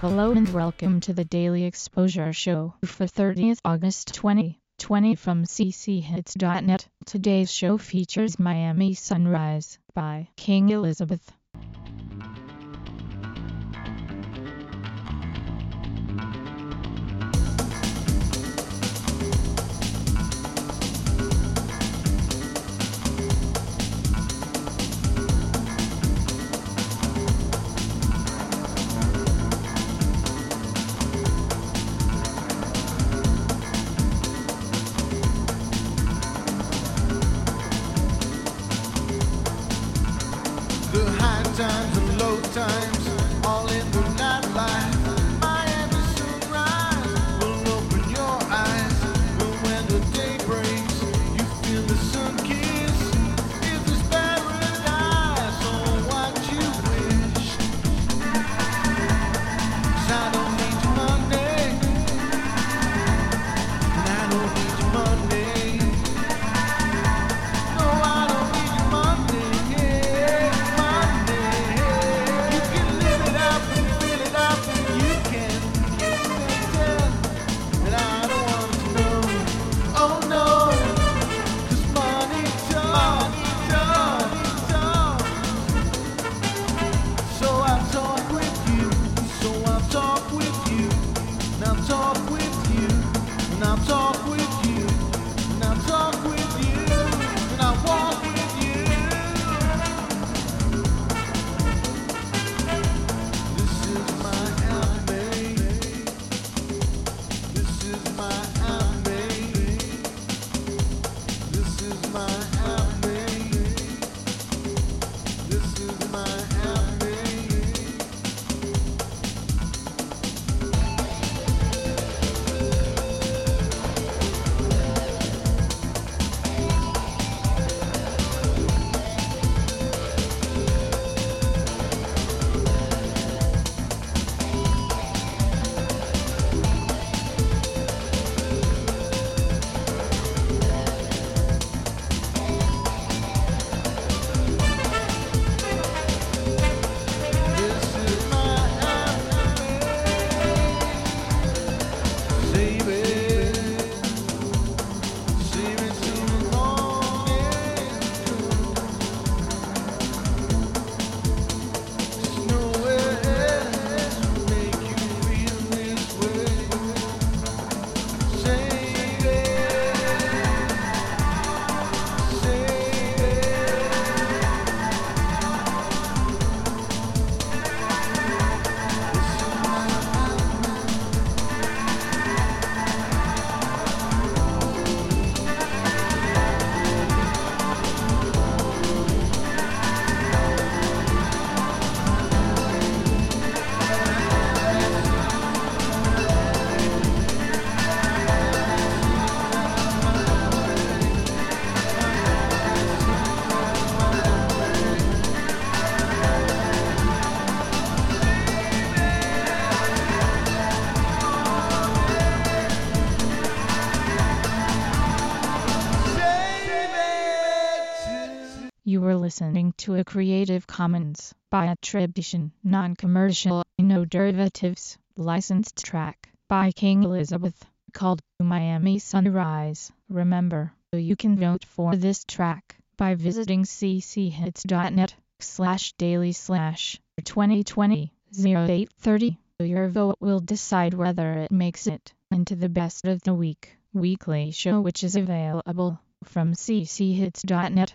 Hello and welcome to the Daily Exposure Show for 30th August 2020 from cchits.net. Today's show features Miami Sunrise by King Elizabeth. You were listening to a Creative Commons by attribution, non-commercial, no derivatives, licensed track by King Elizabeth called Miami Sunrise. Remember, you can vote for this track by visiting cchits.net slash daily slash 2020 0830. Your vote will decide whether it makes it into the best of the week weekly show which is available from cchits.net